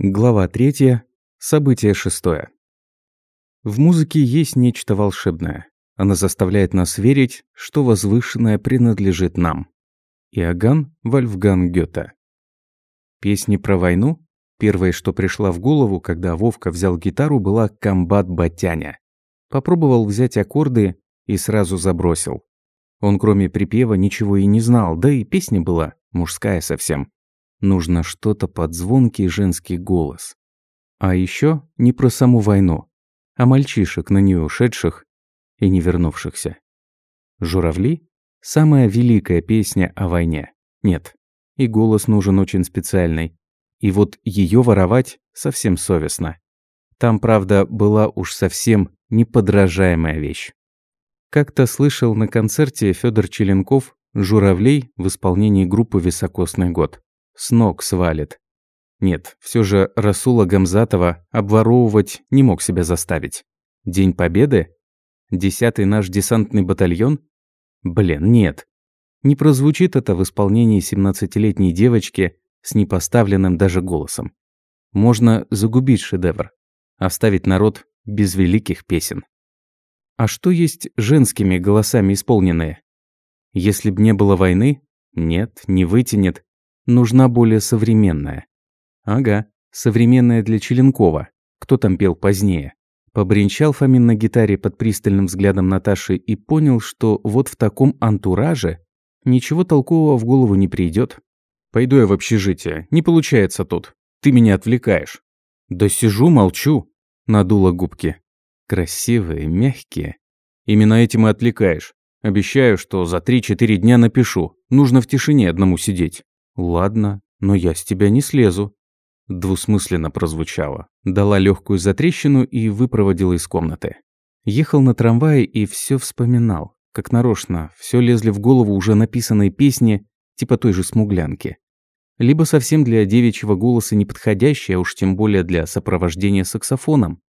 Глава 3. Событие 6. В музыке есть нечто волшебное. Она заставляет нас верить, что возвышенное принадлежит нам. Иоганн Вольфган Гёте. Песни про войну? Первое, что пришло в голову, когда Вовка взял гитару, была «Комбат Батяня». Попробовал взять аккорды и сразу забросил. Он кроме припева ничего и не знал, да и песня была мужская совсем. Нужно что-то под звонкий женский голос. А еще не про саму войну, а мальчишек на нее ушедших и не вернувшихся. «Журавли» — самая великая песня о войне. Нет, и голос нужен очень специальный. И вот ее воровать совсем совестно. Там, правда, была уж совсем неподражаемая вещь. Как-то слышал на концерте Федор Челенков «Журавлей» в исполнении группы «Високосный год» с ног свалит. Нет, все же Расула Гамзатова обворовывать не мог себя заставить. День Победы? Десятый наш десантный батальон? Блин, нет. Не прозвучит это в исполнении 17-летней девочки с непоставленным даже голосом. Можно загубить шедевр, оставить народ без великих песен. А что есть женскими голосами исполненные? Если б не было войны, нет, не вытянет, нужна более современная. Ага, современная для Челенкова. Кто там пел позднее? Побренчал Фомин на гитаре под пристальным взглядом Наташи и понял, что вот в таком антураже ничего толкового в голову не придет. «Пойду я в общежитие. Не получается тут. Ты меня отвлекаешь». «Да сижу, молчу», — надула губки. Красивые, мягкие. Именно этим и отвлекаешь. Обещаю, что за 3-4 дня напишу. Нужно в тишине одному сидеть. «Ладно, но я с тебя не слезу», – двусмысленно прозвучало. Дала легкую затрещину и выпроводила из комнаты. Ехал на трамвае и все вспоминал. Как нарочно, все лезли в голову уже написанные песни, типа той же «Смуглянки». Либо совсем для девичьего голоса неподходящие, а уж тем более для сопровождения саксофоном.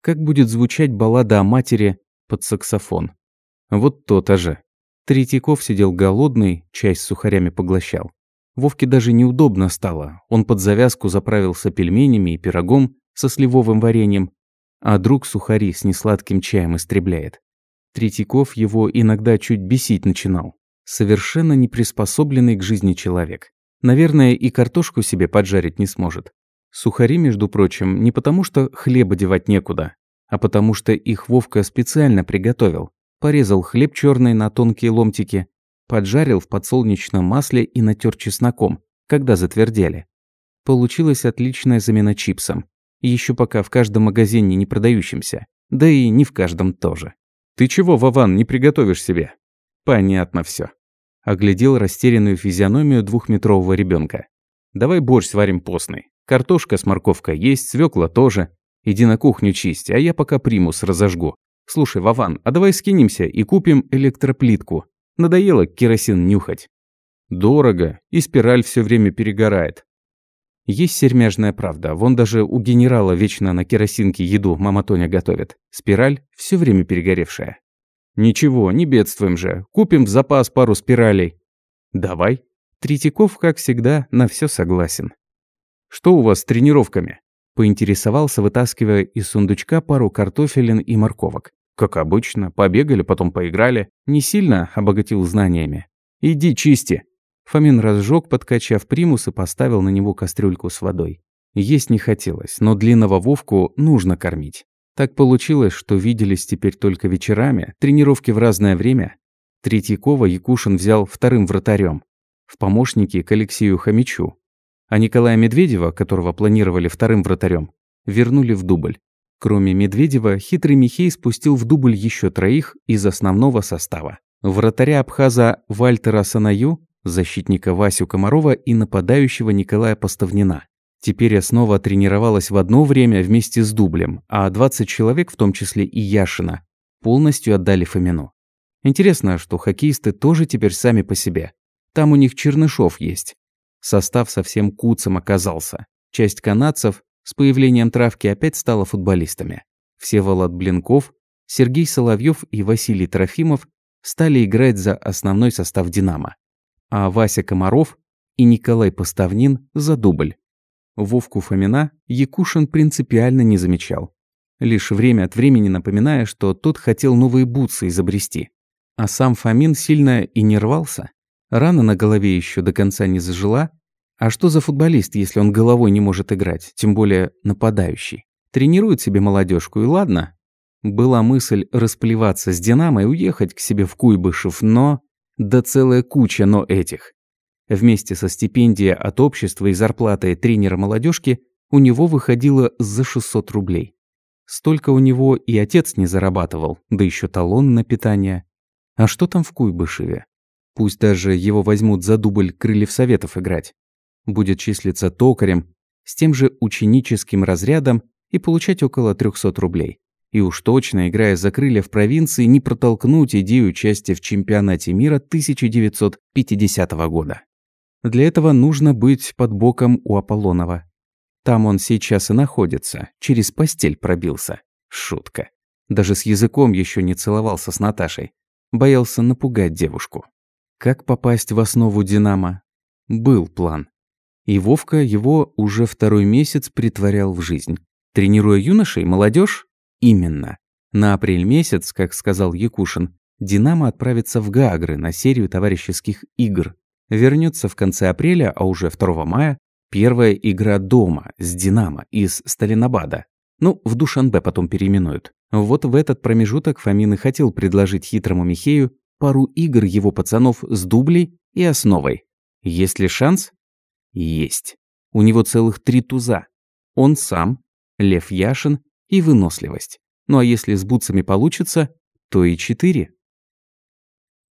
Как будет звучать баллада о матери под саксофон? Вот то-то же. Третьяков сидел голодный, чай с сухарями поглощал. Вовке даже неудобно стало. Он под завязку заправился пельменями и пирогом со сливовым вареньем, а друг сухари с несладким чаем истребляет. Третьяков его иногда чуть бесить начинал. Совершенно не приспособленный к жизни человек. Наверное, и картошку себе поджарить не сможет. Сухари, между прочим, не потому что хлеба девать некуда, а потому что их Вовка специально приготовил. Порезал хлеб черный на тонкие ломтики, Поджарил в подсолнечном масле и натер чесноком, когда затвердели. Получилась отличная замена чипсам. Еще пока в каждом магазине не продающимся. Да и не в каждом тоже. «Ты чего, Вован, не приготовишь себе?» «Понятно все. Оглядел растерянную физиономию двухметрового ребенка. «Давай борщ сварим постный. Картошка с морковкой есть, свекла тоже. Иди на кухню чисть, а я пока примус разожгу. Слушай, Вован, а давай скинемся и купим электроплитку. Надоело керосин нюхать. Дорого, и спираль все время перегорает. Есть сермяжная правда. Вон даже у генерала вечно на керосинке еду мама Тоня готовит. Спираль все время перегоревшая. Ничего, не бедствуем же. Купим в запас пару спиралей. Давай. Третьяков, как всегда, на все согласен. Что у вас с тренировками? Поинтересовался, вытаскивая из сундучка пару картофелин и морковок. Как обычно, побегали, потом поиграли. Не сильно обогатил знаниями. «Иди чисти!» Фомин разжег, подкачав примус и поставил на него кастрюльку с водой. Есть не хотелось, но длинного Вовку нужно кормить. Так получилось, что виделись теперь только вечерами, тренировки в разное время. Третьякова Якушин взял вторым вратарем, в помощники к Алексею Хомичу. А Николая Медведева, которого планировали вторым вратарем, вернули в дубль. Кроме Медведева, хитрый Михей спустил в дубль еще троих из основного состава. Вратаря Абхаза Вальтера Санаю, защитника Васю Комарова и нападающего Николая Поставнина. Теперь основа тренировалась в одно время вместе с дублем, а 20 человек, в том числе и Яшина, полностью отдали Фомину. Интересно, что хоккеисты тоже теперь сами по себе. Там у них Чернышов есть. Состав совсем куцем оказался. Часть канадцев, с появлением травки опять стала футболистами. Всеволод Блинков, Сергей Соловьев и Василий Трофимов стали играть за основной состав «Динамо», а Вася Комаров и Николай Поставнин за дубль. Вовку Фомина Якушин принципиально не замечал. Лишь время от времени напоминая, что тот хотел новые бутсы изобрести. А сам Фомин сильно и не рвался. Рана на голове еще до конца не зажила. А что за футболист, если он головой не может играть, тем более нападающий? Тренирует себе молодежку и ладно. Была мысль расплеваться с «Динамо» и уехать к себе в Куйбышев, но... Да целая куча «но» этих. Вместе со стипендией от общества и зарплатой тренера молодежки у него выходило за 600 рублей. Столько у него и отец не зарабатывал, да еще талон на питание. А что там в Куйбышеве? Пусть даже его возьмут за дубль крыльев советов играть. Будет числиться токарем, с тем же ученическим разрядом и получать около 300 рублей. И уж точно, играя за крылья в провинции, не протолкнуть идею участия в чемпионате мира 1950 года. Для этого нужно быть под боком у Аполлонова. Там он сейчас и находится, через постель пробился. Шутка. Даже с языком еще не целовался с Наташей. Боялся напугать девушку. Как попасть в основу «Динамо»? Был план. И Вовка его уже второй месяц притворял в жизнь. Тренируя юношей, молодежь Именно. На апрель месяц, как сказал Якушин, «Динамо» отправится в Гаагры на серию товарищеских игр. Вернется в конце апреля, а уже 2 мая, первая игра дома с «Динамо» из Сталинабада. Ну, в Душанбе потом переименуют. Вот в этот промежуток Фомин и хотел предложить хитрому Михею пару игр его пацанов с дублей и основой. Есть ли шанс? Есть. У него целых три туза. Он сам, Лев Яшин и выносливость. Ну а если с бутсами получится, то и четыре.